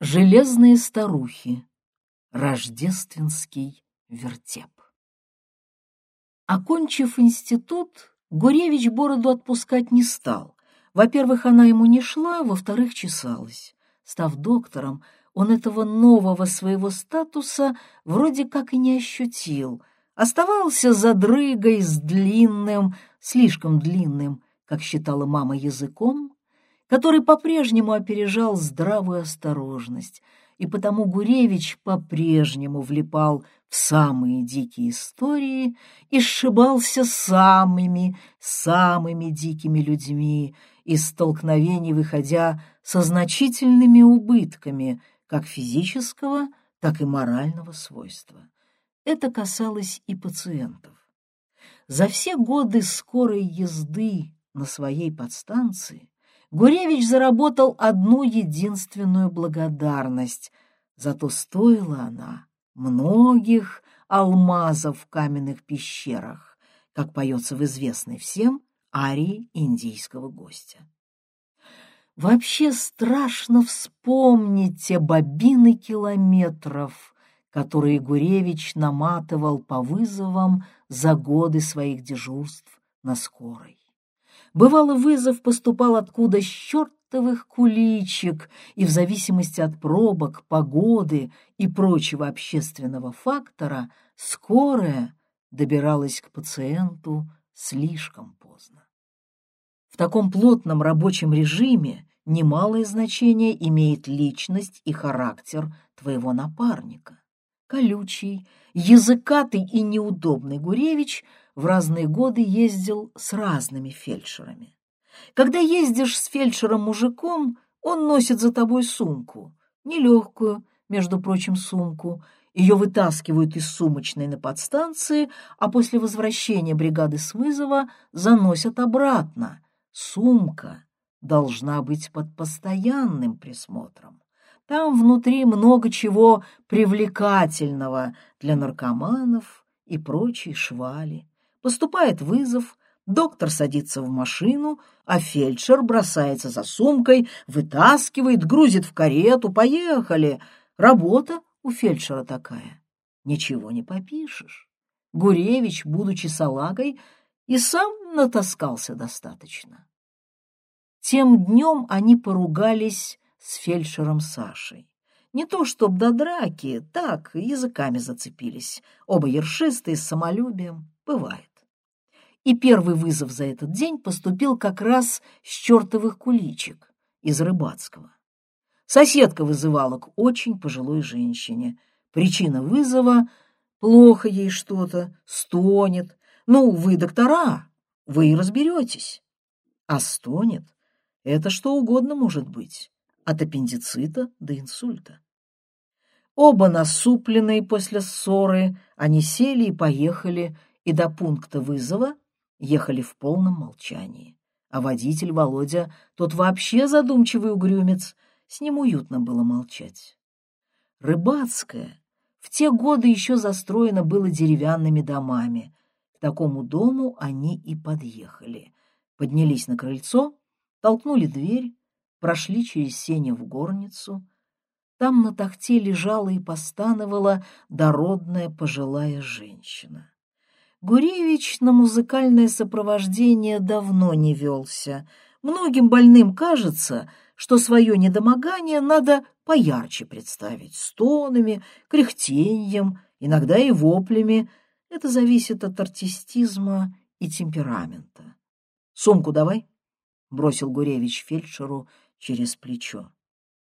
Железные старухи. Рождественский вертеп. Окончив институт, Гуревич бороду отпускать не стал. Во-первых, она ему не шла, во-вторых, чесалась. Став доктором, он этого нового своего статуса вроде как и не ощутил. Оставался задрыгой с длинным, слишком длинным, как считала мама, языком, который по-прежнему опережал здравую осторожность, и потому Гуревич по-прежнему влипал в самые дикие истории и сшибался самыми, самыми дикими людьми, из столкновений выходя со значительными убытками как физического, так и морального свойства. Это касалось и пациентов. За все годы скорой езды на своей подстанции Гуревич заработал одну единственную благодарность, зато стоила она многих алмазов в каменных пещерах, как поется в известной всем арии индийского гостя. Вообще страшно вспомнить те бобины километров, которые Гуревич наматывал по вызовам за годы своих дежурств на скорой. Бывало, вызов поступал откуда с чертовых куличек, и в зависимости от пробок, погоды и прочего общественного фактора скорая добиралась к пациенту слишком поздно. В таком плотном рабочем режиме немалое значение имеет личность и характер твоего напарника. Колючий, языкатый и неудобный Гуревич – в разные годы ездил с разными фельдшерами. Когда ездишь с фельдшером-мужиком, он носит за тобой сумку, нелегкую, между прочим, сумку. Ее вытаскивают из сумочной на подстанции, а после возвращения бригады с вызова заносят обратно. Сумка должна быть под постоянным присмотром. Там внутри много чего привлекательного для наркоманов и прочей швали. Поступает вызов, доктор садится в машину, а фельдшер бросается за сумкой, вытаскивает, грузит в карету. Поехали! Работа у фельдшера такая. Ничего не попишешь. Гуревич, будучи салагой, и сам натаскался достаточно. Тем днем они поругались с фельдшером Сашей. Не то чтоб до драки, так, языками зацепились. Оба ершистые, с самолюбием. Бывает. И первый вызов за этот день поступил как раз с чертовых куличек из Рыбацкого. Соседка вызывала к очень пожилой женщине. Причина вызова — плохо ей что-то, стонет. Ну, вы доктора, вы и разберетесь. А стонет — это что угодно может быть, от аппендицита до инсульта. Оба насупленные после ссоры, они сели и поехали, и до пункта вызова — ехали в полном молчании. А водитель Володя, тот вообще задумчивый угрюмец, с ним уютно было молчать. Рыбацкая в те годы еще застроено было деревянными домами. К такому дому они и подъехали. Поднялись на крыльцо, толкнули дверь, прошли через сене в горницу. Там на тахте лежала и постановала дородная пожилая женщина. Гуревич на музыкальное сопровождение давно не велся. Многим больным кажется, что свое недомогание надо поярче представить, стонами, кряхтеньем, иногда и воплями. Это зависит от артистизма и темперамента. «Сумку давай», — бросил Гуревич фельдшеру через плечо.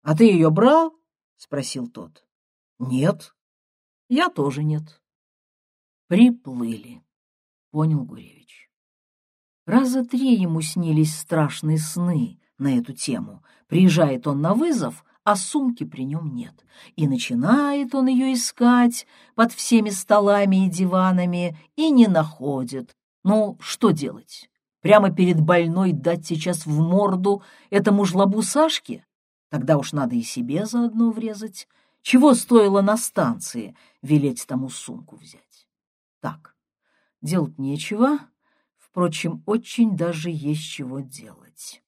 «А ты ее брал?» — спросил тот. «Нет». «Я тоже нет». Приплыли, понял Гуревич. Раза три ему снились страшные сны на эту тему. Приезжает он на вызов, а сумки при нем нет. И начинает он ее искать под всеми столами и диванами, и не находит. Ну, что делать? Прямо перед больной дать сейчас в морду этому жлобу Сашке? Тогда уж надо и себе заодно врезать. Чего стоило на станции велеть тому сумку взять? Так, делать нечего, впрочем, очень даже есть чего делать.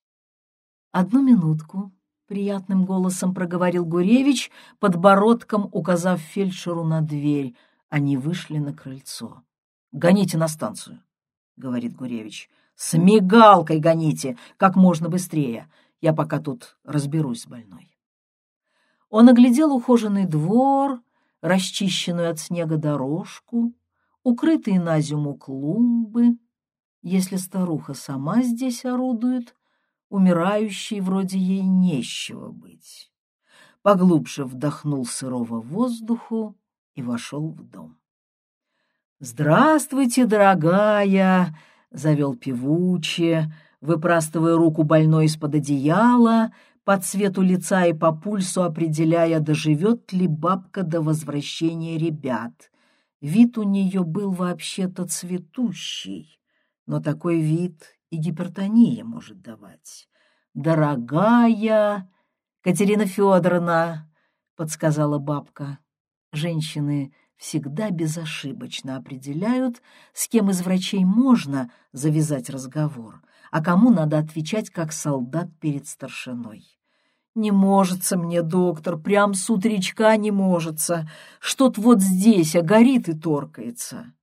Одну минутку, приятным голосом проговорил Гуревич, подбородком указав фельдшеру на дверь. Они вышли на крыльцо. «Гоните на станцию», — говорит Гуревич. «С мигалкой гоните, как можно быстрее. Я пока тут разберусь с больной». Он оглядел ухоженный двор, расчищенную от снега дорожку, укрытые на зиму клумбы. Если старуха сама здесь орудует, умирающей вроде ей нечего быть. Поглубже вдохнул сырого воздуху и вошел в дом. «Здравствуйте, дорогая!» — завел певуче, выпрастывая руку больной из-под одеяла, по цвету лица и по пульсу определяя, доживет ли бабка до возвращения ребят. Вид у нее был вообще-то цветущий, но такой вид и гипертония может давать. «Дорогая Катерина Федоровна», — подсказала бабка. Женщины всегда безошибочно определяют, с кем из врачей можно завязать разговор, а кому надо отвечать как солдат перед старшиной. «Не можется мне, доктор, прям с утречка не можется. Что-то вот здесь, а горит и торкается».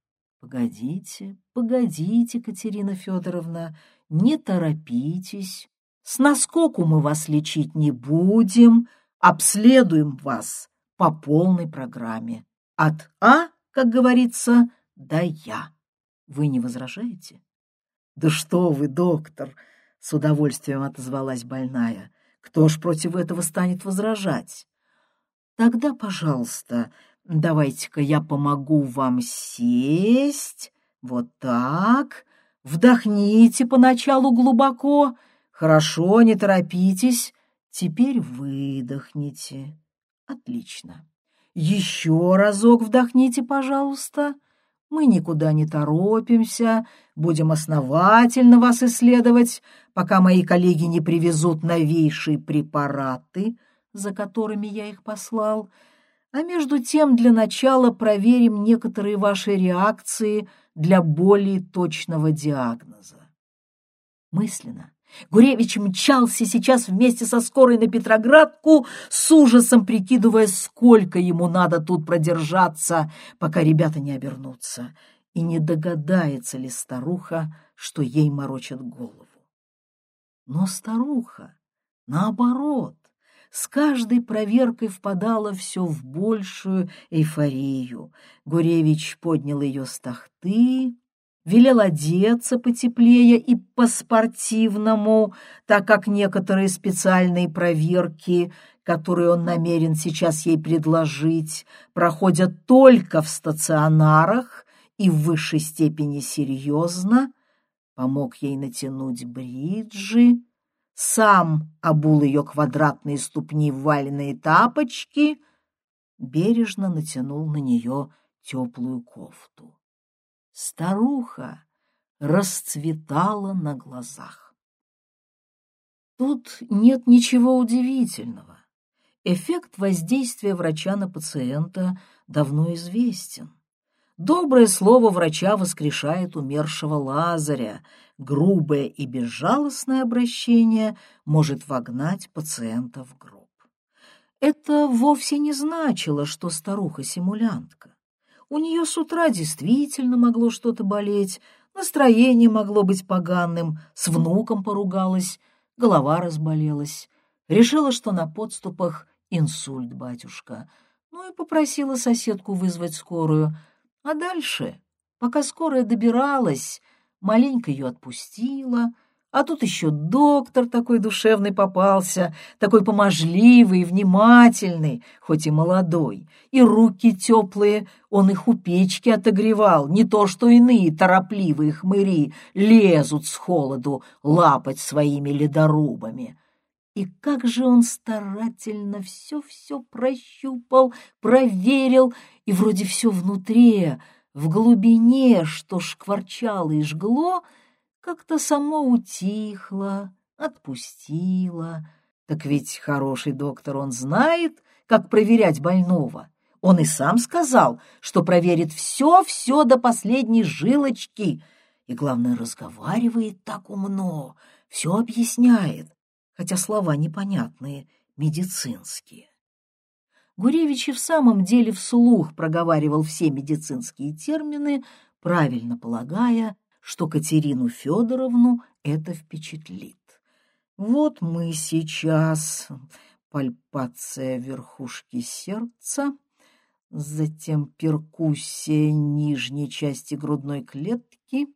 «Погодите, погодите, Катерина Федоровна, не торопитесь. С наскоку мы вас лечить не будем, обследуем вас по полной программе. От А, как говорится, до Я. Вы не возражаете? Да что вы, доктор, с удовольствием отозвалась больная. Кто ж против этого станет возражать? Тогда, пожалуйста, давайте-ка я помогу вам сесть. Вот так. Вдохните поначалу глубоко. Хорошо, не торопитесь. Теперь выдохните. Отлично. Еще разок вдохните, пожалуйста. Мы никуда не торопимся, будем основательно вас исследовать, пока мои коллеги не привезут новейшие препараты, за которыми я их послал. А между тем для начала проверим некоторые ваши реакции для более точного диагноза. Мысленно Гуревич мчался сейчас вместе со скорой на Петроградку, с ужасом прикидывая, сколько ему надо тут продержаться, пока ребята не обернутся, и не догадается ли старуха, что ей морочат голову. Но старуха, наоборот, с каждой проверкой впадала все в большую эйфорию. Гуревич поднял ее с тахты, велел одеться потеплее и по-спортивному, так как некоторые специальные проверки, которые он намерен сейчас ей предложить, проходят только в стационарах и в высшей степени серьезно, помог ей натянуть бриджи, сам обул ее квадратные ступни в валенные тапочки, бережно натянул на нее теплую кофту. Старуха расцветала на глазах. Тут нет ничего удивительного. Эффект воздействия врача на пациента давно известен. Доброе слово врача воскрешает умершего Лазаря, грубое и безжалостное обращение может вогнать пациента в гроб. Это вовсе не значило, что старуха симулянтка. У нее с утра действительно могло что-то болеть, настроение могло быть поганым, с внуком поругалась, голова разболелась. Решила, что на подступах инсульт батюшка. Ну и попросила соседку вызвать скорую. А дальше, пока скорая добиралась, маленько ее отпустила — а тут еще доктор такой душевный попался, такой поможливый внимательный, хоть и молодой. И руки теплые, он их у печки отогревал, не то что иные торопливые хмыри лезут с холоду лапать своими ледорубами. И как же он старательно все-все прощупал, проверил, и вроде все внутри, в глубине, что шкварчало и жгло — как-то само утихло, отпустило. Так ведь хороший доктор, он знает, как проверять больного. Он и сам сказал, что проверит все-все до последней жилочки. И, главное, разговаривает так умно, все объясняет. хотя слова непонятные, медицинские. Гуревич и в самом деле вслух проговаривал все медицинские термины, правильно полагая, что Катерину Федоровну это впечатлит. Вот мы сейчас пальпация верхушки сердца, затем перкуссия нижней части грудной клетки.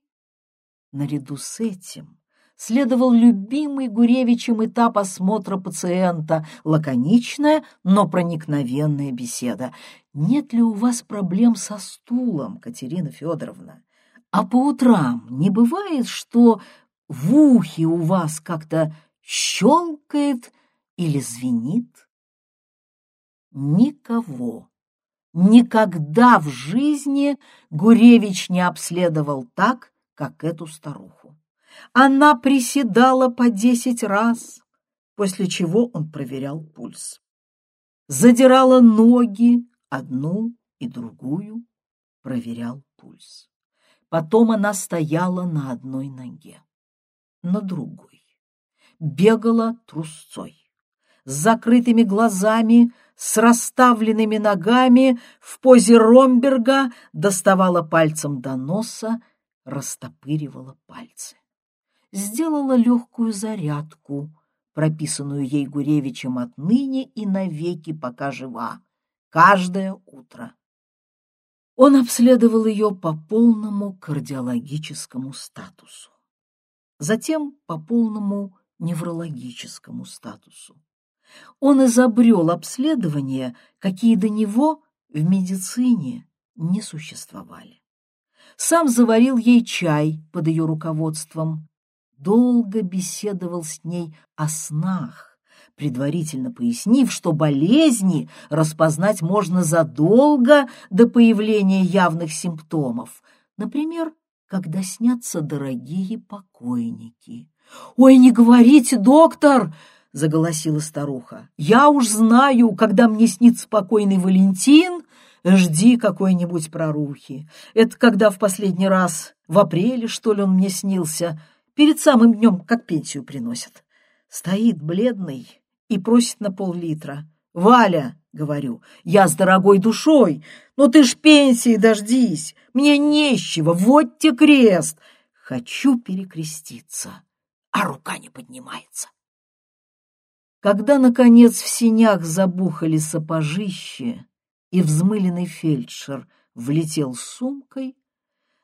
Наряду с этим следовал любимый Гуревичем этап осмотра пациента, лаконичная, но проникновенная беседа. «Нет ли у вас проблем со стулом, Катерина Федоровна? А по утрам не бывает, что в ухе у вас как-то щелкает или звенит?» Никого, никогда в жизни Гуревич не обследовал так, как эту старуху. Она приседала по десять раз, после чего он проверял пульс. Задирала ноги, одну и другую, проверял пульс. Потом она стояла на одной ноге, на другой, бегала трусцой, с закрытыми глазами, с расставленными ногами, в позе Ромберга доставала пальцем до носа, растопыривала пальцы сделала легкую зарядку, прописанную ей Гуревичем отныне и навеки, пока жива, каждое утро. Он обследовал ее по полному кардиологическому статусу, затем по полному неврологическому статусу. Он изобрел обследования, какие до него в медицине не существовали. Сам заварил ей чай под ее руководством, долго беседовал с ней о снах, предварительно пояснив, что болезни распознать можно задолго до появления явных симптомов, например, когда снятся дорогие покойники. «Ой, не говорите, доктор!» — заголосила старуха. «Я уж знаю, когда мне снится покойный Валентин, жди какой-нибудь прорухи. Это когда в последний раз, в апреле, что ли, он мне снился, перед самым днем, как пенсию приносят. Стоит бледный и просит на пол-литра. «Валя!» — говорю, «я с дорогой душой, но ты ж пенсии дождись, мне нечего, вот те крест!» Хочу перекреститься, а рука не поднимается. Когда, наконец, в синях забухали сапожище, и взмыленный фельдшер влетел с сумкой,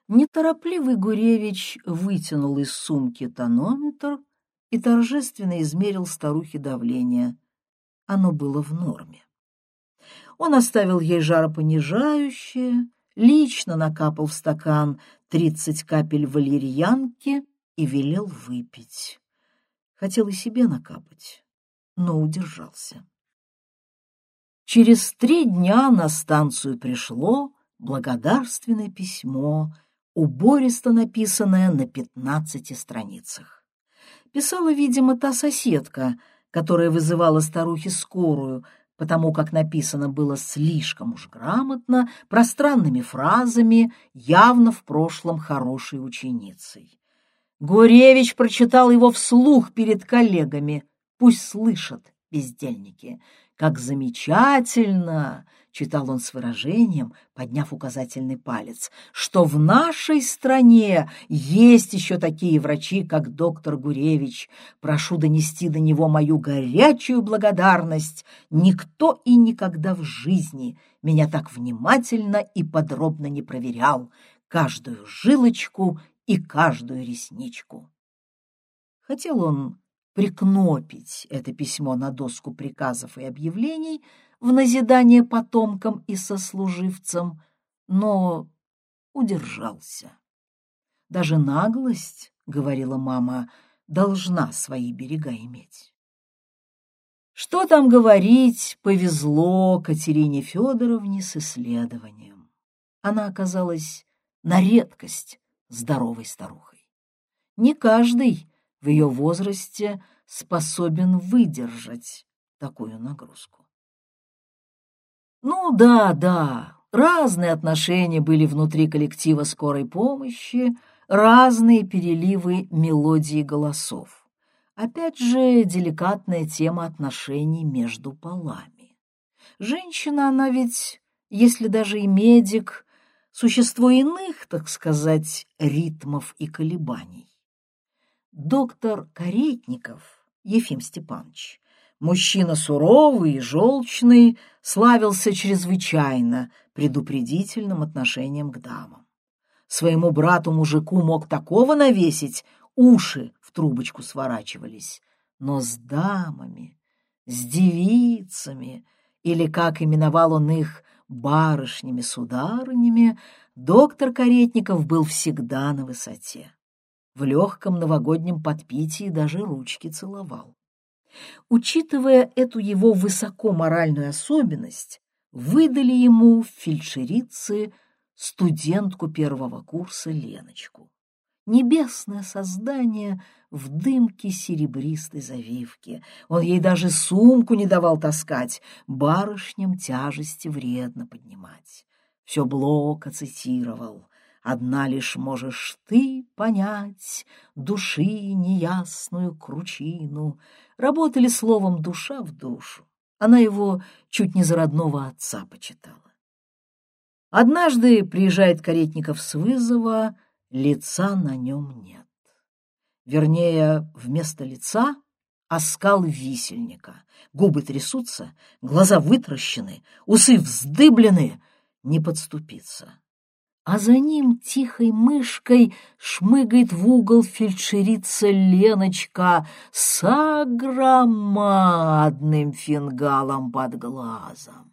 Неторопливый Гуревич вытянул из сумки тонометр и торжественно измерил старухе давление. Оно было в норме. Он оставил ей жаропонижающее, лично накапал в стакан тридцать капель валерьянки и велел выпить. Хотел и себе накапать, но удержался. Через три дня на станцию пришло благодарственное письмо — убористо написанное на пятнадцати страницах. Писала, видимо, та соседка, которая вызывала старухе скорую, потому как написано было слишком уж грамотно, пространными фразами, явно в прошлом хорошей ученицей. Гуревич прочитал его вслух перед коллегами. Пусть слышат, бездельники, как замечательно читал он с выражением, подняв указательный палец, что в нашей стране есть еще такие врачи, как доктор Гуревич. Прошу донести до него мою горячую благодарность. Никто и никогда в жизни меня так внимательно и подробно не проверял, каждую жилочку и каждую ресничку. Хотел он прикнопить это письмо на доску приказов и объявлений, в назидание потомкам и сослуживцам, но удержался. Даже наглость, — говорила мама, — должна свои берега иметь. Что там говорить, повезло Катерине Федоровне с исследованием. Она оказалась на редкость здоровой старухой. Не каждый в ее возрасте способен выдержать такую нагрузку. Ну да, да, разные отношения были внутри коллектива скорой помощи, разные переливы мелодии голосов. Опять же, деликатная тема отношений между полами. Женщина, она ведь, если даже и медик, существо иных, так сказать, ритмов и колебаний. Доктор Каретников, Ефим Степанович, мужчина суровый и желчный, славился чрезвычайно предупредительным отношением к дамам. Своему брату-мужику мог такого навесить, уши в трубочку сворачивались. Но с дамами, с девицами, или, как именовал он их, барышнями-сударынями, доктор Каретников был всегда на высоте. В легком новогоднем подпитии даже ручки целовал. Учитывая эту его высокоморальную особенность, выдали ему фельдшерицы студентку первого курса Леночку. Небесное создание в дымке серебристой завивки. Он ей даже сумку не давал таскать, барышням тяжести вредно поднимать. Все Блока цитировал. Одна лишь можешь ты понять души неясную кручину. Работали словом душа в душу. Она его чуть не за родного отца почитала. Однажды приезжает Каретников с вызова, лица на нем нет. Вернее, вместо лица оскал висельника. Губы трясутся, глаза вытращены, усы вздыблены, не подступиться а за ним тихой мышкой шмыгает в угол фельдшерица Леночка с огромадным фингалом под глазом.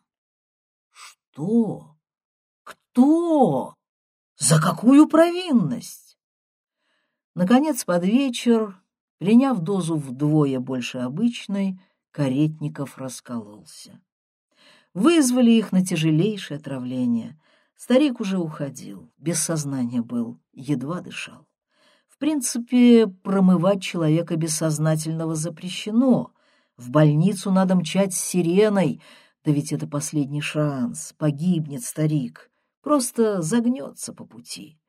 Что? Кто? За какую провинность? Наконец, под вечер, приняв дозу вдвое больше обычной, Каретников раскололся. Вызвали их на тяжелейшее отравление — Старик уже уходил, без сознания был, едва дышал. В принципе, промывать человека бессознательного запрещено. В больницу надо мчать с сиреной, да ведь это последний шанс, погибнет старик, просто загнется по пути.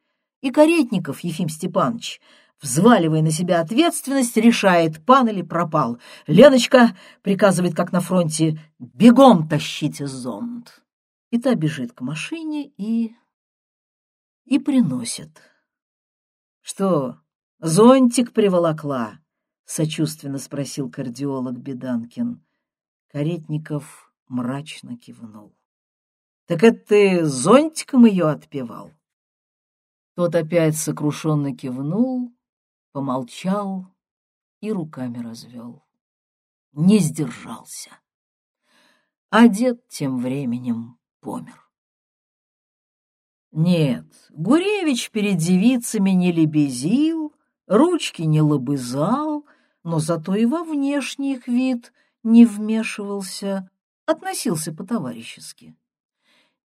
И Каретников Ефим Степанович, взваливая на себя ответственность, решает, пан или пропал. Леночка приказывает, как на фронте, бегом тащите зонт. И та бежит к машине и... и приносит. — Что, зонтик приволокла? — сочувственно спросил кардиолог Беданкин. Каретников мрачно кивнул. — Так это ты зонтиком ее отпевал? Тот опять сокрушенно кивнул, помолчал и руками развел. Не сдержался. А дед тем временем помер. Нет, Гуревич перед девицами не лебезил, ручки не лобызал, но зато и во внешний их вид не вмешивался, относился по-товарищески.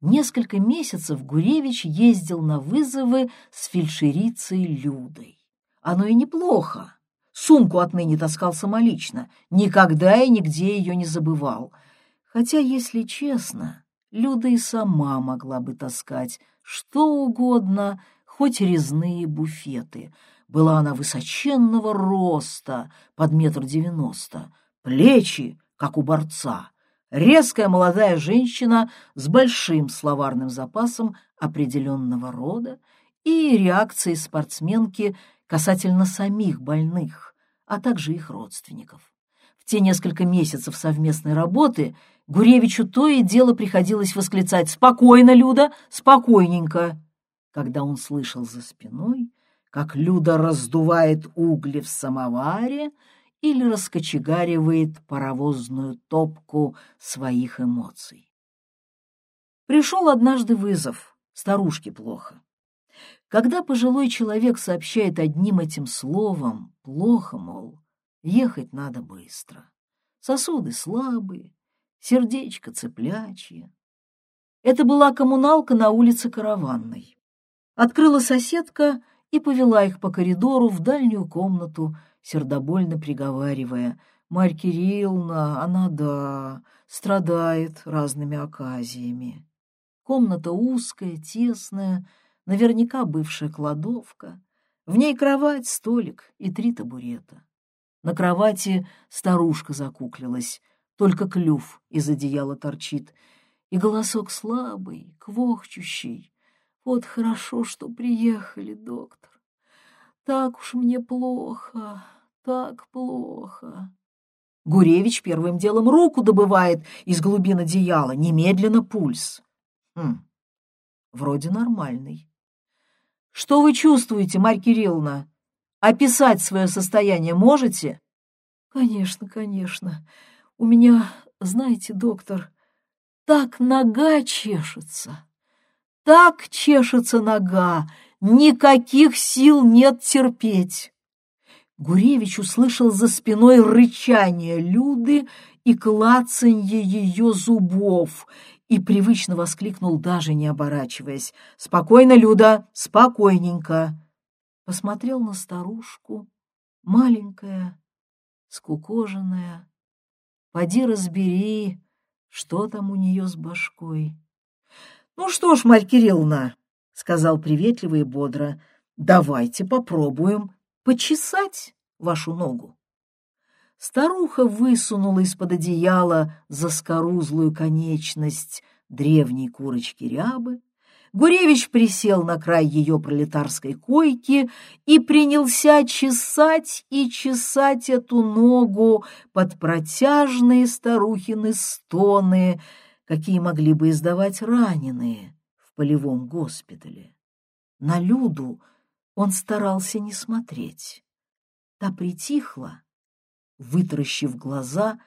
Несколько месяцев Гуревич ездил на вызовы с фельдшерицей Людой. Оно и неплохо. Сумку отныне таскал самолично, никогда и нигде ее не забывал. Хотя, если честно, Люда и сама могла бы таскать что угодно, хоть резные буфеты. Была она высоченного роста, под метр девяносто, плечи, как у борца, резкая молодая женщина с большим словарным запасом определенного рода и реакцией спортсменки касательно самих больных, а также их родственников. В те несколько месяцев совместной работы – Гуревичу то и дело приходилось восклицать «Спокойно, Люда, спокойненько!» Когда он слышал за спиной, как Люда раздувает угли в самоваре или раскочегаривает паровозную топку своих эмоций. Пришел однажды вызов, старушке плохо. Когда пожилой человек сообщает одним этим словом «плохо», мол, ехать надо быстро. Сосуды слабые, сердечко цыплячье. Это была коммуналка на улице Караванной. Открыла соседка и повела их по коридору в дальнюю комнату, сердобольно приговаривая, «Марь Кирилловна, она, да, страдает разными оказиями». Комната узкая, тесная, наверняка бывшая кладовка. В ней кровать, столик и три табурета. На кровати старушка закуклилась, только клюв из одеяла торчит, и голосок слабый, квохчущий. Вот хорошо, что приехали, доктор. Так уж мне плохо, так плохо. Гуревич первым делом руку добывает из глубин одеяла, немедленно пульс. Хм, вроде нормальный. Что вы чувствуете, Марья Кирилловна? Описать свое состояние можете? Конечно, конечно. У меня, знаете, доктор, так нога чешется. Так чешется нога, никаких сил нет терпеть. Гуревич услышал за спиной рычание Люды и клацанье ее зубов и привычно воскликнул, даже не оборачиваясь. «Спокойно, Люда, спокойненько!» Посмотрел на старушку, маленькая, скукоженная. Поди разбери, что там у нее с башкой. «Ну что ж, Марь Кирилловна», — сказал приветливо и бодро, — «давайте попробуем почесать вашу ногу. Старуха высунула из-под одеяла заскорузлую конечность древней курочки рябы. Гуревич присел на край ее пролетарской койки и принялся чесать и чесать эту ногу под протяжные старухины стоны, какие могли бы издавать раненые в полевом госпитале. На Люду он старался не смотреть. Та притихла, вытаращив глаза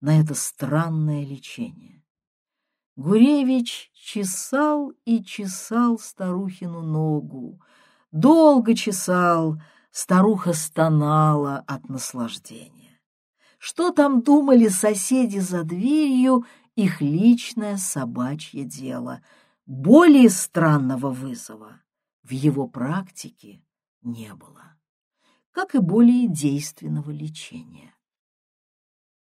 на это странное лечение. Гуревич чесал и чесал старухину ногу. Долго чесал, старуха стонала от наслаждения. Что там думали соседи за дверью, их личное собачье дело. Более странного вызова в его практике не было, как и более действенного лечения.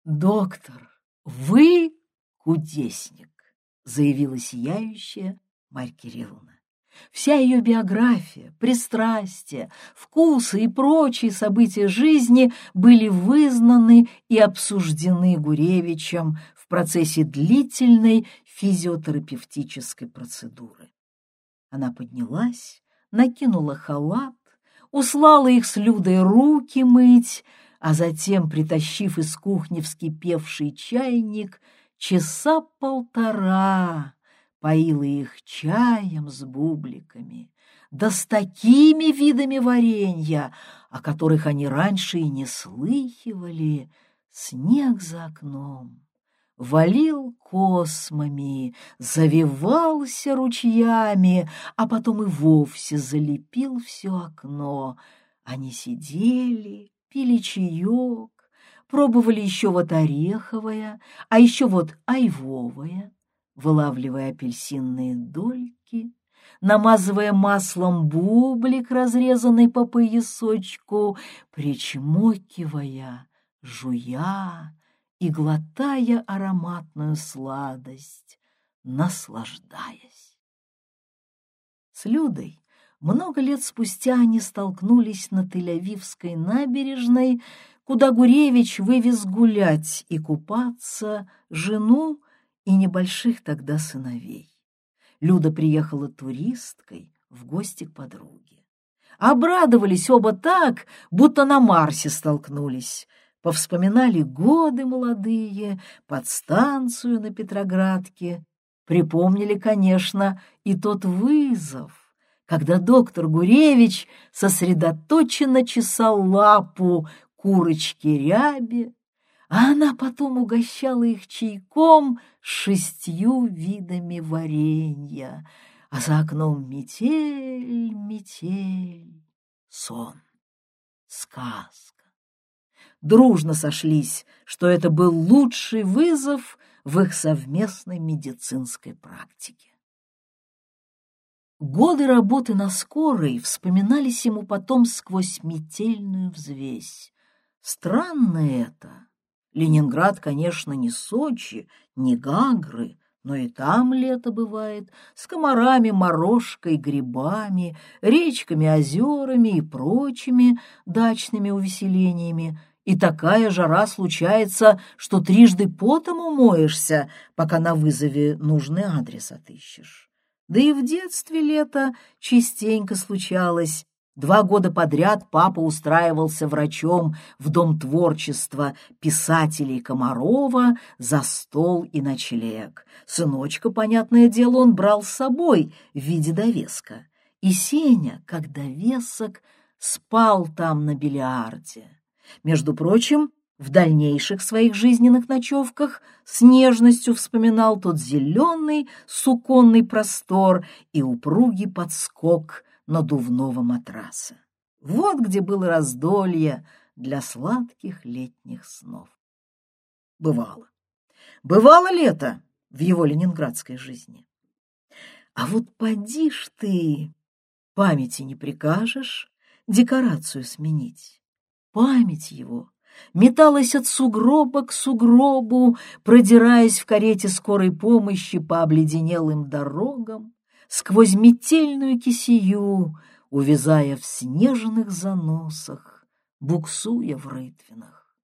«Доктор, вы кудесник», — заявила сияющая Марья Кирилловна. Вся ее биография, пристрастия, вкусы и прочие события жизни были вызнаны и обсуждены Гуревичем в процессе длительной физиотерапевтической процедуры. Она поднялась, накинула халат, услала их с Людой руки мыть, а затем, притащив из кухни вскипевший чайник, часа полтора поила их чаем с бубликами, да с такими видами варенья, о которых они раньше и не слыхивали, снег за окном валил космами, завивался ручьями, а потом и вовсе залепил все окно. Они сидели, пили чаек, пробовали еще вот ореховое, а еще вот айвовое, вылавливая апельсинные дольки, намазывая маслом бублик, разрезанный по поясочку, причмокивая, жуя, и глотая ароматную сладость, наслаждаясь. С Людой много лет спустя они столкнулись на Тель-Авивской набережной, куда Гуревич вывез гулять и купаться жену и небольших тогда сыновей. Люда приехала туристкой в гости к подруге. Обрадовались оба так, будто на Марсе столкнулись — повспоминали годы молодые, подстанцию на Петроградке, припомнили, конечно, и тот вызов, когда доктор Гуревич сосредоточенно чесал лапу курочки ряби, а она потом угощала их чайком шестью видами варенья, а за окном метель, метель, сон, сказка дружно сошлись, что это был лучший вызов в их совместной медицинской практике. Годы работы на скорой вспоминались ему потом сквозь метельную взвесь. Странно это. Ленинград, конечно, не Сочи, не Гагры, но и там лето бывает, с комарами, морожкой, грибами, речками, озерами и прочими дачными увеселениями, и такая жара случается, что трижды потом умоешься, пока на вызове нужный адрес отыщешь. Да и в детстве лето частенько случалось. Два года подряд папа устраивался врачом в Дом творчества писателей Комарова за стол и ночлег. Сыночка, понятное дело, он брал с собой в виде довеска. И Сеня, как довесок, спал там на бильярде. Между прочим, в дальнейших своих жизненных ночевках с нежностью вспоминал тот зеленый суконный простор и упругий подскок надувного матраса. Вот где было раздолье для сладких летних снов. Бывало. Бывало лето в его ленинградской жизни. А вот поди ж ты, памяти не прикажешь декорацию сменить память его металась от сугроба к сугробу, продираясь в карете скорой помощи по обледенелым дорогам, сквозь метельную кисию, увязая в снежных заносах, буксуя в рытвинах.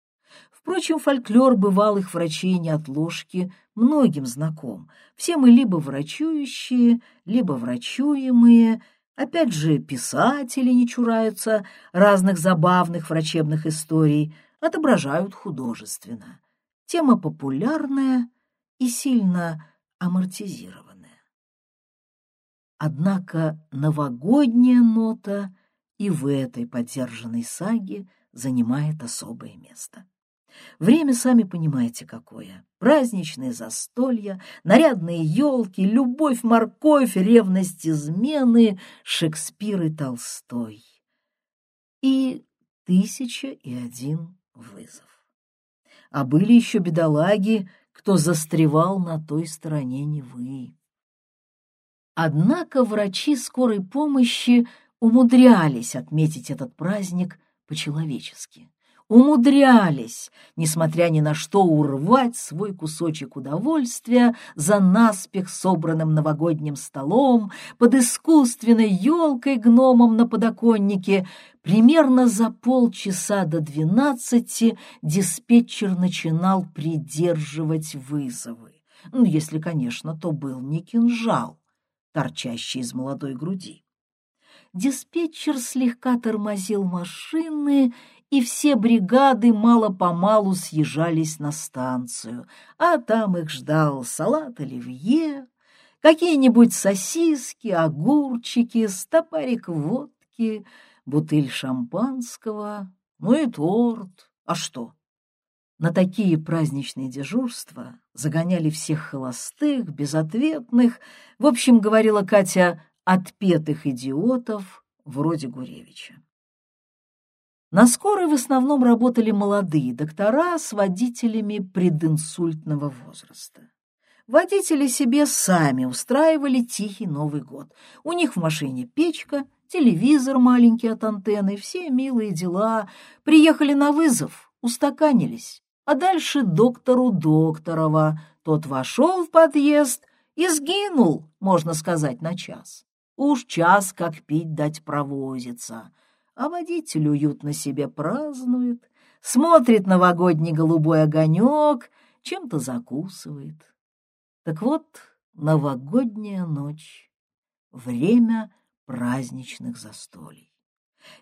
Впрочем, фольклор бывалых врачей неотложки многим знаком. Все мы либо врачующие, либо врачуемые — Опять же, писатели не чураются разных забавных врачебных историй, отображают художественно. Тема популярная и сильно амортизированная. Однако новогодняя нота и в этой поддержанной саге занимает особое место. Время, сами понимаете, какое. Праздничные застолья, нарядные елки, любовь, морковь, ревность, измены, Шекспир и Толстой. И тысяча и один вызов. А были еще бедолаги, кто застревал на той стороне Невы. Однако врачи скорой помощи умудрялись отметить этот праздник по-человечески умудрялись, несмотря ни на что, урвать свой кусочек удовольствия за наспех собранным новогодним столом под искусственной елкой-гномом на подоконнике. Примерно за полчаса до двенадцати диспетчер начинал придерживать вызовы. Ну, если, конечно, то был не кинжал, торчащий из молодой груди диспетчер слегка тормозил машины и все бригады мало-помалу съезжались на станцию, а там их ждал салат оливье, какие-нибудь сосиски, огурчики, стопарик водки, бутыль шампанского, ну и торт. А что? На такие праздничные дежурства загоняли всех холостых, безответных, в общем, говорила Катя, отпетых идиотов вроде Гуревича. На скорой в основном работали молодые доктора с водителями прединсультного возраста. Водители себе сами устраивали тихий Новый год. У них в машине печка, телевизор маленький от антенны, все милые дела. Приехали на вызов, устаканились. А дальше доктору Докторова. Тот вошел в подъезд и сгинул, можно сказать, на час. Уж час как пить дать провозится а водитель уютно себе празднует, смотрит новогодний голубой огонек, чем-то закусывает. Так вот, новогодняя ночь, время праздничных застолий.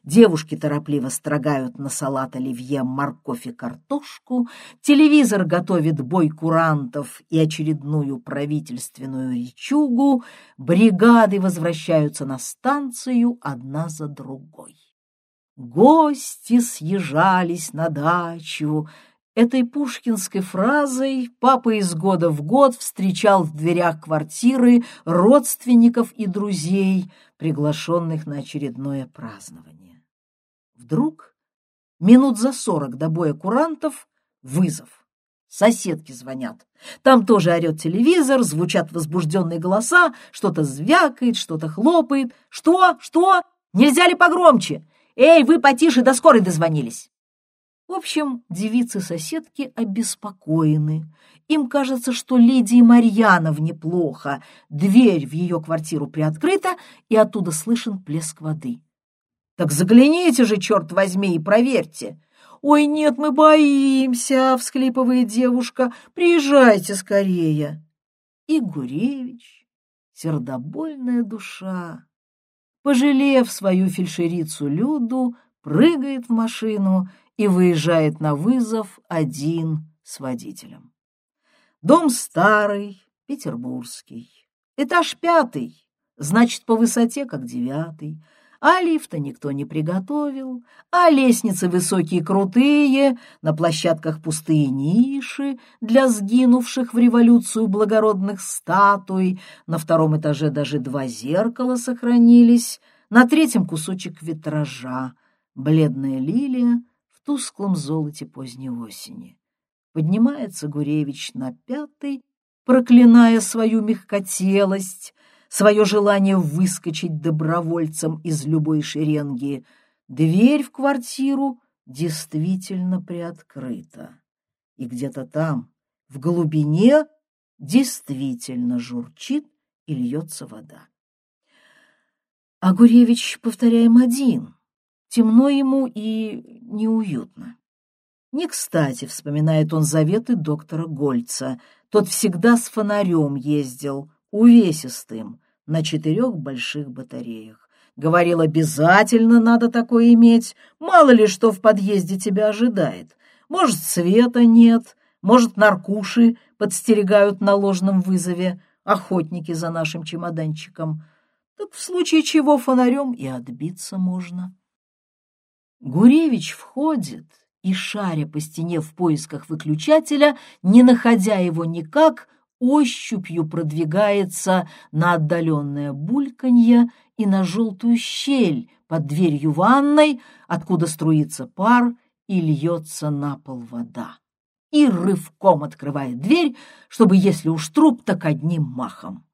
Девушки торопливо строгают на салат оливье морковь и картошку, телевизор готовит бой курантов и очередную правительственную речугу, бригады возвращаются на станцию одна за другой. Гости съезжались на дачу. Этой пушкинской фразой папа из года в год встречал в дверях квартиры родственников и друзей, приглашенных на очередное празднование. Вдруг, минут за сорок до боя курантов, вызов. Соседки звонят. Там тоже орет телевизор, звучат возбужденные голоса, что-то звякает, что-то хлопает. «Что? Что? Нельзя ли погромче? «Эй, вы потише, до скорой дозвонились!» В общем, девицы-соседки обеспокоены. Им кажется, что Лидии Марьянов неплохо. Дверь в ее квартиру приоткрыта, и оттуда слышен плеск воды. «Так загляните же, черт возьми, и проверьте!» «Ой, нет, мы боимся!» — всхлипывает девушка. «Приезжайте скорее!» И Гуревич, сердобольная душа, пожалев свою фельдшерицу Люду, прыгает в машину и выезжает на вызов один с водителем. Дом старый, петербургский, этаж пятый, значит, по высоте, как девятый, а лифта никто не приготовил, а лестницы высокие крутые, на площадках пустые ниши для сгинувших в революцию благородных статуй, на втором этаже даже два зеркала сохранились, на третьем кусочек витража, бледная лилия тусклом золоте поздней осени. Поднимается Гуревич на пятый, проклиная свою мягкотелость, свое желание выскочить добровольцем из любой шеренги. Дверь в квартиру действительно приоткрыта. И где-то там, в глубине, действительно журчит и льется вода. А Гуревич, повторяем, один. Темно ему и неуютно. Не кстати вспоминает он заветы доктора Гольца. Тот всегда с фонарем ездил, увесистым, на четырех больших батареях. Говорил, обязательно надо такое иметь, мало ли что в подъезде тебя ожидает. Может, света нет, может, наркуши подстерегают на ложном вызове, охотники за нашим чемоданчиком. Так в случае чего фонарем и отбиться можно. Гуревич входит и, шаря по стене в поисках выключателя, не находя его никак, ощупью продвигается на отдаленное бульканье и на желтую щель под дверью ванной, откуда струится пар и льется на пол вода. И рывком открывает дверь, чтобы, если уж труп, так одним махом.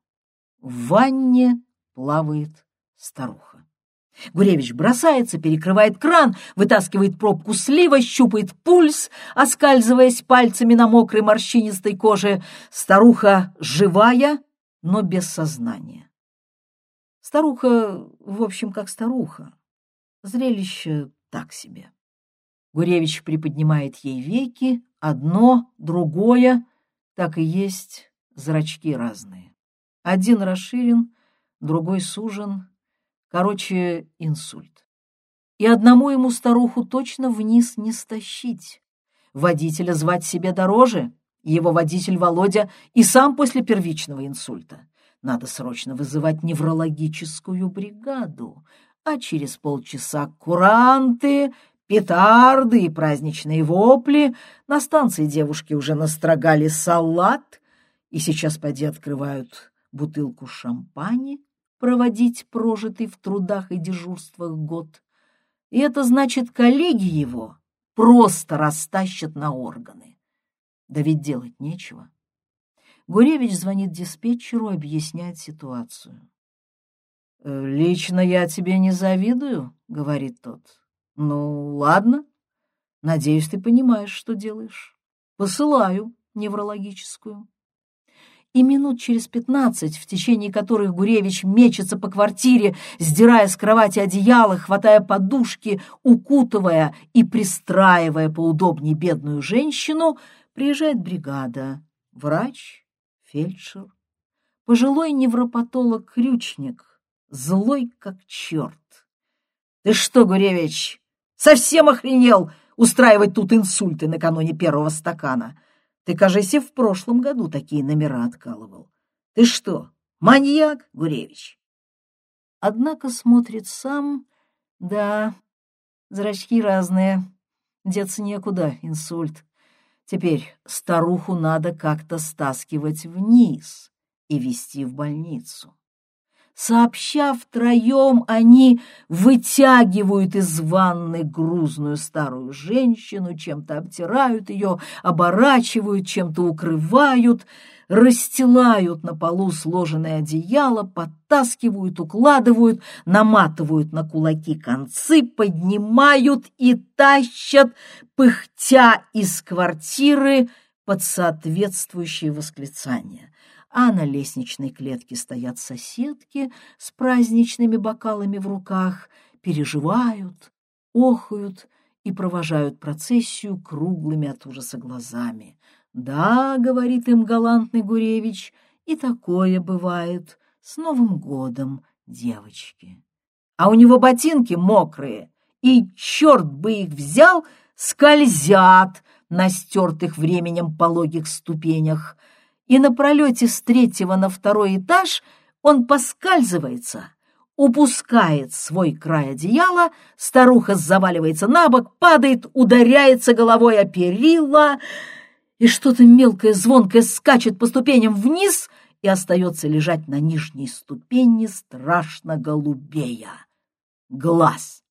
В ванне плавает старуха. Гуревич бросается, перекрывает кран, вытаскивает пробку слива, щупает пульс, оскальзываясь пальцами на мокрой морщинистой коже. Старуха живая, но без сознания. Старуха, в общем, как старуха. Зрелище так себе. Гуревич приподнимает ей веки, одно, другое, так и есть, зрачки разные. Один расширен, другой сужен, Короче, инсульт. И одному ему старуху точно вниз не стащить. Водителя звать себе дороже, его водитель Володя и сам после первичного инсульта. Надо срочно вызывать неврологическую бригаду, а через полчаса куранты, петарды и праздничные вопли. На станции девушки уже настрогали салат, и сейчас поди открывают бутылку шампани проводить прожитый в трудах и дежурствах год. И это значит, коллеги его просто растащат на органы. Да ведь делать нечего. Гуревич звонит диспетчеру, объясняет ситуацию. «Э, «Лично я тебе не завидую», — говорит тот. «Ну, ладно. Надеюсь, ты понимаешь, что делаешь. Посылаю неврологическую» и минут через пятнадцать, в течение которых Гуревич мечется по квартире, сдирая с кровати одеяло, хватая подушки, укутывая и пристраивая поудобнее бедную женщину, приезжает бригада, врач, фельдшер, пожилой невропатолог-крючник, злой как черт. «Ты что, Гуревич, совсем охренел устраивать тут инсульты накануне первого стакана?» Ты, кажется, в прошлом году такие номера откалывал. Ты что, маньяк, Гуревич? Однако смотрит сам, да, зрачки разные, деться некуда, инсульт. Теперь старуху надо как-то стаскивать вниз и вести в больницу. Сообща втроем, они вытягивают из ванны грузную старую женщину, чем-то обтирают ее, оборачивают, чем-то укрывают, расстилают на полу сложенное одеяло, подтаскивают, укладывают, наматывают на кулаки концы, поднимают и тащат, пыхтя из квартиры под соответствующие восклицания а на лестничной клетке стоят соседки с праздничными бокалами в руках, переживают, охают и провожают процессию круглыми от ужаса глазами. «Да», — говорит им галантный Гуревич, — «и такое бывает. С Новым годом, девочки!» А у него ботинки мокрые, и, черт бы их взял, скользят на стертых временем пологих ступенях. И на пролете с третьего на второй этаж он поскальзывается, упускает свой край одеяла, старуха заваливается на бок, падает, ударяется головой о перила, и что-то мелкое, звонкое скачет по ступеням вниз и остается лежать на нижней ступени страшно голубея. Глаз.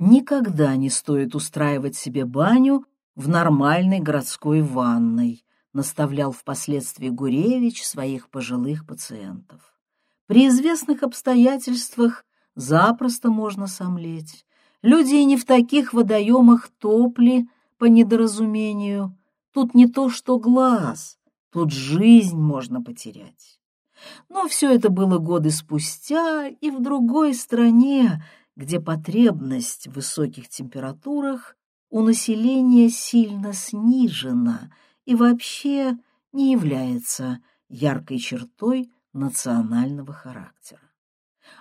Никогда не стоит устраивать себе баню в нормальной городской ванной, наставлял впоследствии Гуревич своих пожилых пациентов. При известных обстоятельствах запросто можно сомлеть. Люди и не в таких водоемах топли по недоразумению. Тут не то что глаз, тут жизнь можно потерять. Но все это было годы спустя и в другой стране, где потребность в высоких температурах у населения сильно снижена и вообще не является яркой чертой национального характера.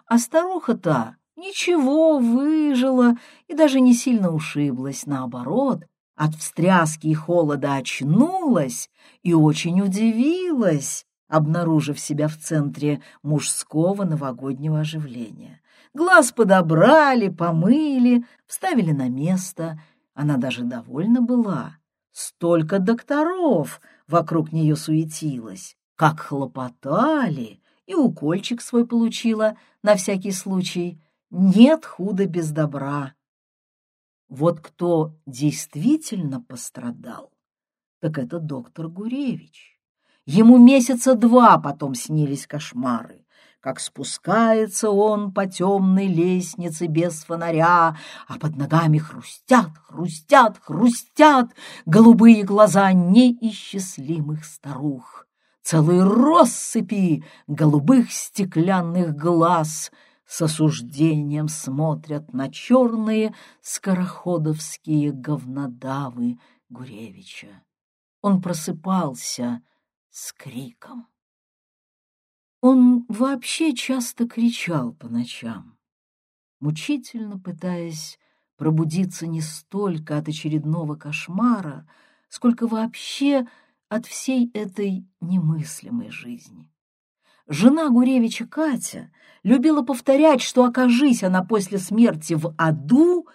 А старуха-то ничего выжила и даже не сильно ушиблась, наоборот, от встряски и холода очнулась и очень удивилась, обнаружив себя в центре мужского новогоднего оживления. Глаз подобрали, помыли, вставили на место. Она даже довольна была. Столько докторов вокруг нее суетилось, как хлопотали, и укольчик свой получила на всякий случай. Нет худа без добра. Вот кто действительно пострадал, так это доктор Гуревич. Ему месяца два потом снились кошмары как спускается он по темной лестнице без фонаря, а под ногами хрустят, хрустят, хрустят голубые глаза неисчислимых старух. Целые россыпи голубых стеклянных глаз с осуждением смотрят на черные скороходовские говнодавы Гуревича. Он просыпался с криком. Он вообще часто кричал по ночам, мучительно пытаясь пробудиться не столько от очередного кошмара, сколько вообще от всей этой немыслимой жизни. Жена Гуревича Катя любила повторять, что, окажись она после смерти в аду,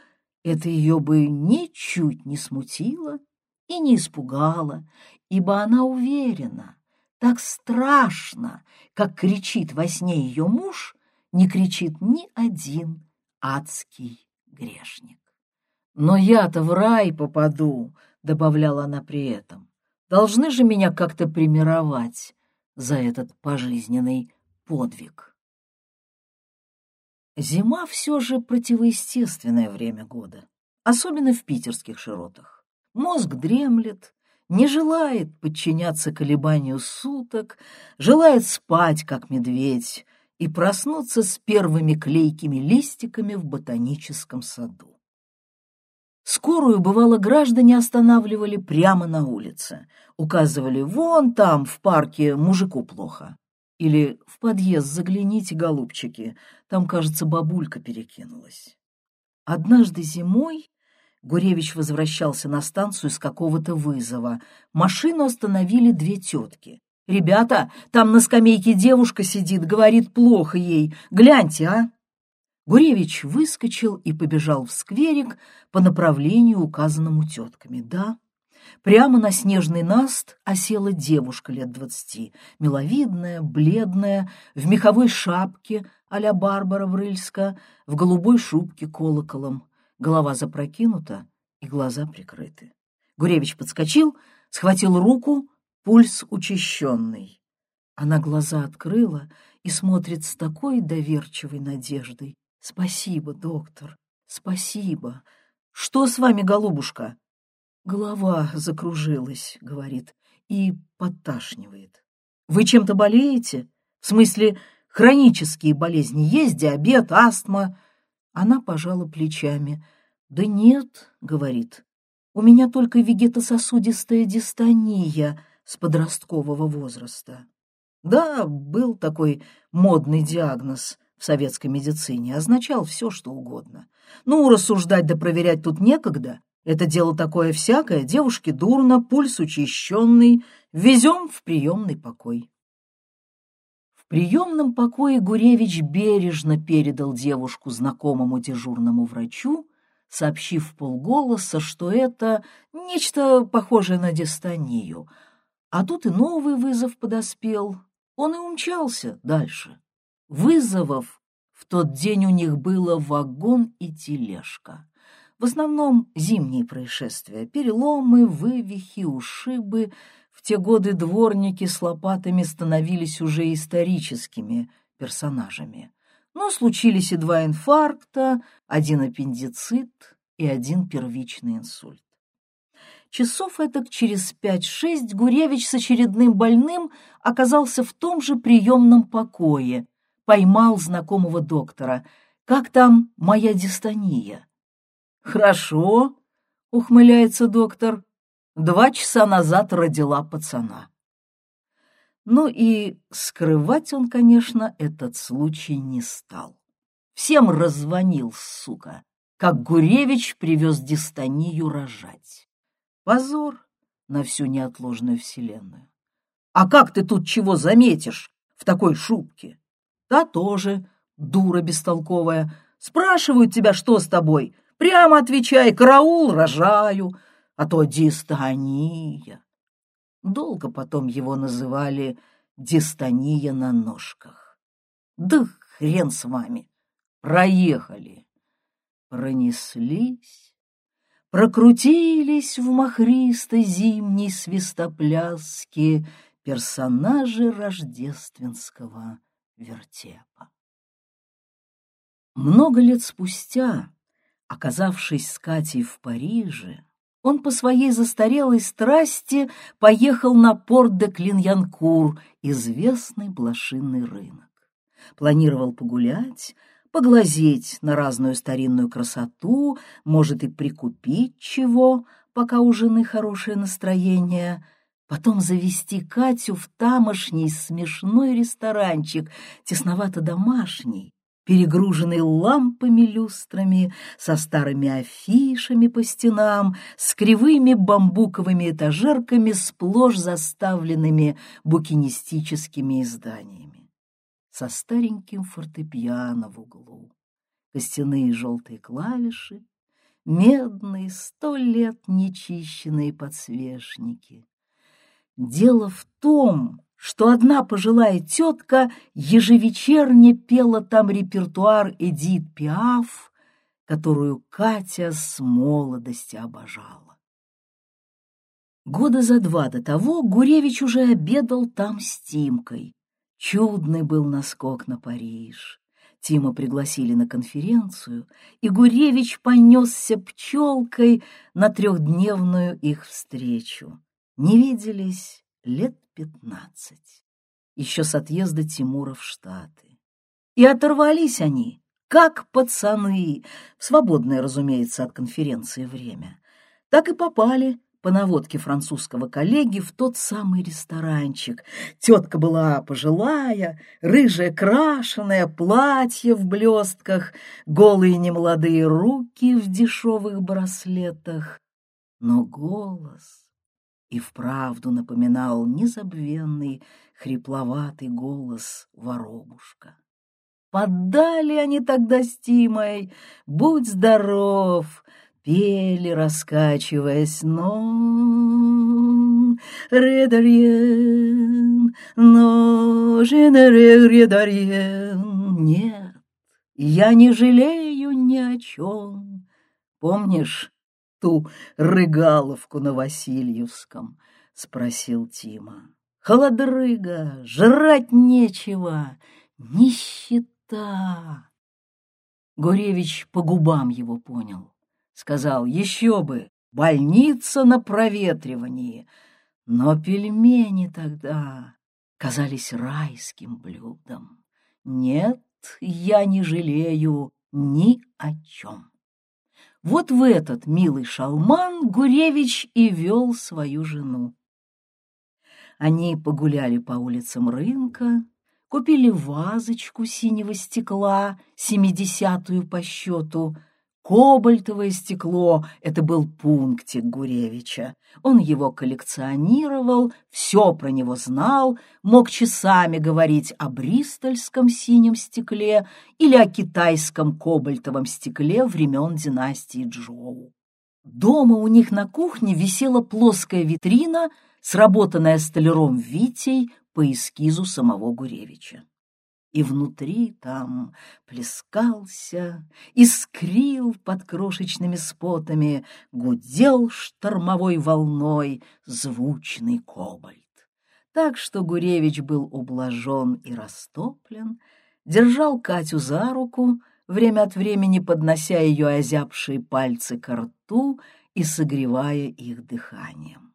это ее бы ничуть не смутило и не испугало, ибо она уверена — так страшно, как кричит во сне ее муж, не кричит ни один адский грешник. «Но я-то в рай попаду», — добавляла она при этом. «Должны же меня как-то примировать за этот пожизненный подвиг». Зима все же противоестественное время года, особенно в питерских широтах. Мозг дремлет, не желает подчиняться колебанию суток, желает спать, как медведь, и проснуться с первыми клейкими листиками в ботаническом саду. Скорую, бывало, граждане останавливали прямо на улице, указывали «вон там, в парке, мужику плохо». Или «в подъезд загляните, голубчики, там, кажется, бабулька перекинулась». Однажды зимой Гуревич возвращался на станцию с какого-то вызова. Машину остановили две тетки. «Ребята, там на скамейке девушка сидит, говорит, плохо ей. Гляньте, а!» Гуревич выскочил и побежал в скверик по направлению, указанному тетками. Да, прямо на снежный наст осела девушка лет двадцати, миловидная, бледная, в меховой шапке а-ля Барбара Врыльска, в голубой шубке колоколом голова запрокинута и глаза прикрыты. Гуревич подскочил, схватил руку, пульс учащенный. Она глаза открыла и смотрит с такой доверчивой надеждой. «Спасибо, доктор, спасибо. Что с вами, голубушка?» «Голова закружилась», — говорит, — «и подташнивает». «Вы чем-то болеете? В смысле, хронические болезни есть, диабет, астма?» Она пожала плечами. Да нет, говорит, у меня только вегетососудистая дистония с подросткового возраста. Да, был такой модный диагноз в советской медицине, означал все, что угодно. Ну, рассуждать да проверять тут некогда. Это дело такое всякое, девушке дурно, пульс учащенный, везем в приемный покой. Приемном покое Гуревич бережно передал девушку знакомому дежурному врачу, сообщив полголоса, что это нечто похожее на дистонию. А тут и новый вызов подоспел. Он и умчался дальше. Вызовов в тот день у них было вагон и тележка. В основном зимние происшествия, переломы, вывихи, ушибы. Те годы дворники с лопатами становились уже историческими персонажами. Но случились и два инфаркта, один аппендицит и один первичный инсульт. Часов этак через пять-шесть Гуревич с очередным больным оказался в том же приемном покое, поймал знакомого доктора. «Как там моя дистония?» «Хорошо», — ухмыляется доктор, — «два часа назад родила пацана». Ну и скрывать он, конечно, этот случай не стал. Всем раззвонил, сука, как Гуревич привез дистонию рожать. Позор на всю неотложную вселенную. А как ты тут чего заметишь в такой шубке? Та тоже дура бестолковая. Спрашивают тебя, что с тобой. Прямо отвечай, караул, рожаю, а то дистония. Долго потом его называли дистония на ножках. Да хрен с вами, проехали, пронеслись, прокрутились в махристой зимней свистопляске персонажи рождественского вертепа. Много лет спустя, оказавшись с Катей в Париже, он по своей застарелой страсти поехал на порт де Клиньянкур, известный блошиный рынок. Планировал погулять, поглазеть на разную старинную красоту, может и прикупить чего, пока у жены хорошее настроение, потом завести Катю в тамошний смешной ресторанчик, тесновато-домашний, перегруженный лампами, люстрами, со старыми афишами по стенам, с кривыми бамбуковыми этажерками, сплошь заставленными букинистическими изданиями, со стареньким фортепиано в углу, костяные желтые клавиши, медные, сто лет нечищенные подсвечники. Дело в том, что одна пожилая тетка ежевечерне пела там репертуар Эдит Пиаф, которую Катя с молодости обожала. Года за два до того Гуревич уже обедал там с Тимкой. Чудный был наскок на Париж. Тима пригласили на конференцию, и Гуревич понесся пчелкой на трехдневную их встречу. Не виделись лет пятнадцать, еще с отъезда Тимура в Штаты. И оторвались они, как пацаны, в свободное, разумеется, от конференции время. Так и попали по наводке французского коллеги в тот самый ресторанчик. Тетка была пожилая, рыжая крашеная, платье в блестках, голые немолодые руки в дешевых браслетах. Но голос и вправду напоминал незабвенный хрипловатый голос воробушка. Поддали они тогда с Тимой, будь здоров, пели, раскачиваясь, но редарьен, но редарьен. Нет, я не жалею ни о чем. Помнишь, ту рыгаловку на Васильевском? — спросил Тима. — Холодрыга, жрать нечего, нищета. Гуревич по губам его понял. Сказал, еще бы, больница на проветривании. Но пельмени тогда казались райским блюдом. Нет, я не жалею ни о чем. Вот в этот милый шалман Гуревич и вел свою жену. Они погуляли по улицам рынка, купили вазочку синего стекла, семидесятую по счету, Кобальтовое стекло — это был пунктик Гуревича. Он его коллекционировал, все про него знал, мог часами говорить о бристольском синем стекле или о китайском кобальтовом стекле времен династии Джоу. Дома у них на кухне висела плоская витрина, сработанная столяром Витей по эскизу самого Гуревича и внутри там плескался, искрил под крошечными спотами, гудел штормовой волной звучный кобальт. Так что Гуревич был ублажен и растоплен, держал Катю за руку, время от времени поднося ее озябшие пальцы к рту и согревая их дыханием.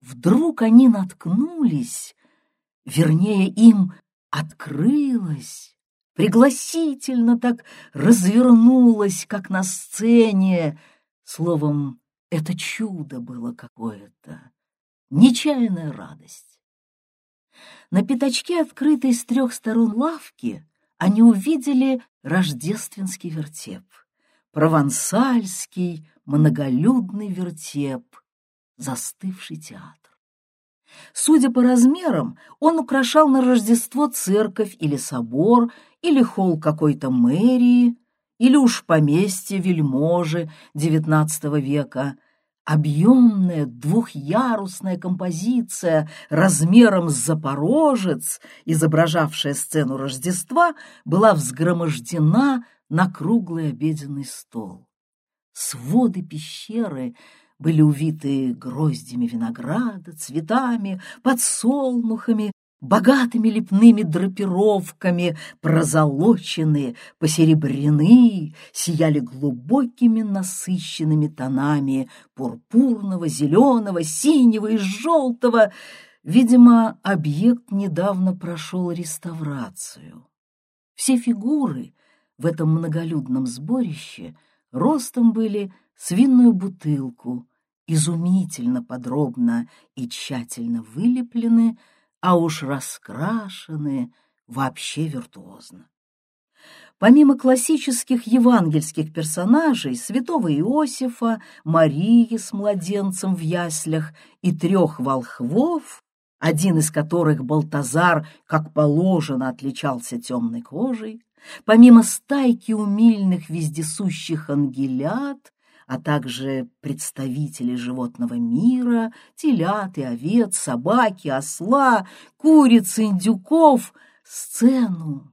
Вдруг они наткнулись, вернее, им открылась, пригласительно так развернулась, как на сцене. Словом, это чудо было какое-то, нечаянная радость. На пятачке, открытой с трех сторон лавки, они увидели рождественский вертеп, провансальский многолюдный вертеп, застывший театр. Судя по размерам, он украшал на Рождество церковь или собор, или холл какой-то мэрии, или уж поместье вельможи XIX века. Объемная двухъярусная композиция размером с Запорожец, изображавшая сцену Рождества, была взгромождена на круглый обеденный стол. Своды пещеры были увиты гроздями винограда, цветами, подсолнухами, богатыми лепными драпировками, прозолоченные, посеребрены, сияли глубокими насыщенными тонами пурпурного, зеленого, синего и желтого. Видимо, объект недавно прошел реставрацию. Все фигуры в этом многолюдном сборище ростом были свинную бутылку, изумительно подробно и тщательно вылеплены, а уж раскрашены вообще виртуозно. Помимо классических евангельских персонажей святого Иосифа, Марии с младенцем в яслях и трех волхвов, один из которых Балтазар, как положено, отличался темной кожей, помимо стайки умильных вездесущих ангелят, а также представители животного мира, телят и овец, собаки, осла, куриц, индюков, сцену.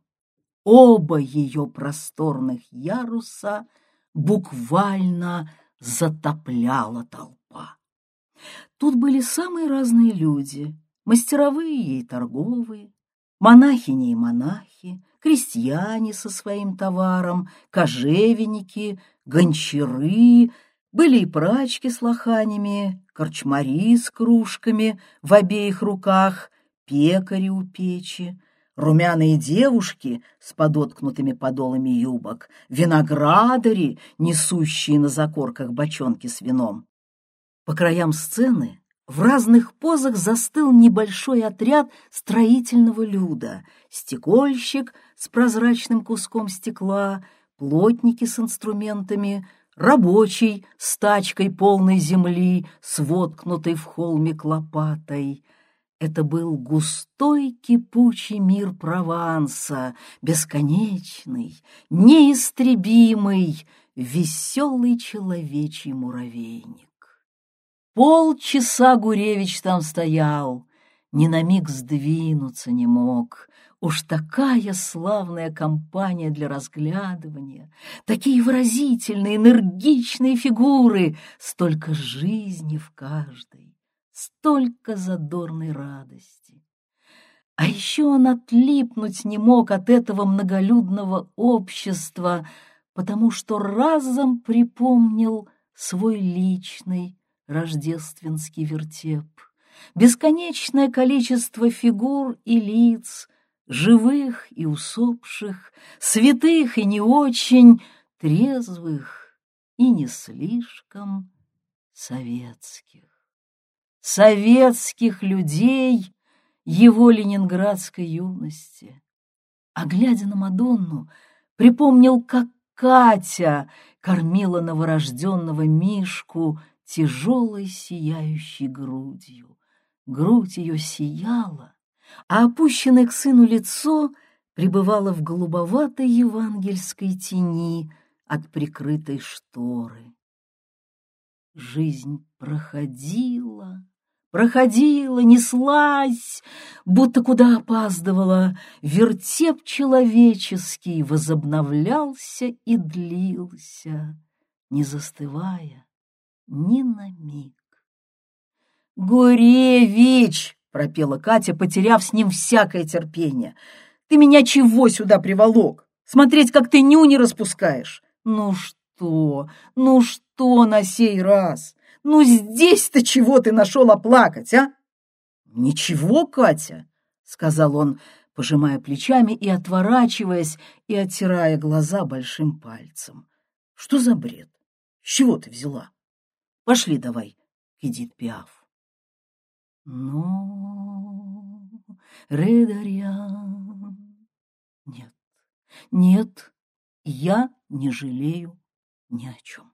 Оба ее просторных яруса буквально затопляла толпа. Тут были самые разные люди, мастеровые и торговые, монахини и монахи, крестьяне со своим товаром, кожевенники, гончары, были и прачки с лоханями, корчмари с кружками в обеих руках, пекари у печи, румяные девушки с подоткнутыми подолами юбок, виноградари, несущие на закорках бочонки с вином. По краям сцены в разных позах застыл небольшой отряд строительного люда, стекольщик с прозрачным куском стекла, плотники с инструментами, рабочий с тачкой полной земли, с воткнутой в холмик лопатой. Это был густой кипучий мир Прованса, бесконечный, неистребимый, веселый человечий муравейник. Полчаса Гуревич там стоял, ни на миг сдвинуться не мог. Уж такая славная компания для разглядывания, такие выразительные, энергичные фигуры, столько жизни в каждой, столько задорной радости. А еще он отлипнуть не мог от этого многолюдного общества, потому что разом припомнил свой личный, рождественский вертеп. Бесконечное количество фигур и лиц, живых и усопших, святых и не очень, трезвых и не слишком советских. Советских людей его ленинградской юности. А глядя на Мадонну, припомнил, как Катя кормила новорожденного Мишку тяжелой сияющей грудью. Грудь ее сияла, а опущенное к сыну лицо пребывало в голубоватой евангельской тени от прикрытой шторы. Жизнь проходила, проходила, неслась, будто куда опаздывала, вертеп человеческий возобновлялся и длился, не застывая ни на миг. «Гуревич!» — пропела Катя, потеряв с ним всякое терпение. «Ты меня чего сюда приволок? Смотреть, как ты нюни распускаешь? Ну что, ну что на сей раз? Ну здесь-то чего ты нашел оплакать, а?» «Ничего, Катя!» — сказал он, пожимая плечами и отворачиваясь и оттирая глаза большим пальцем. «Что за бред? С чего ты взяла? Пошли давай, Эдит Пиаф». Но, Редарьян, нет, нет, я не жалею ни о чем.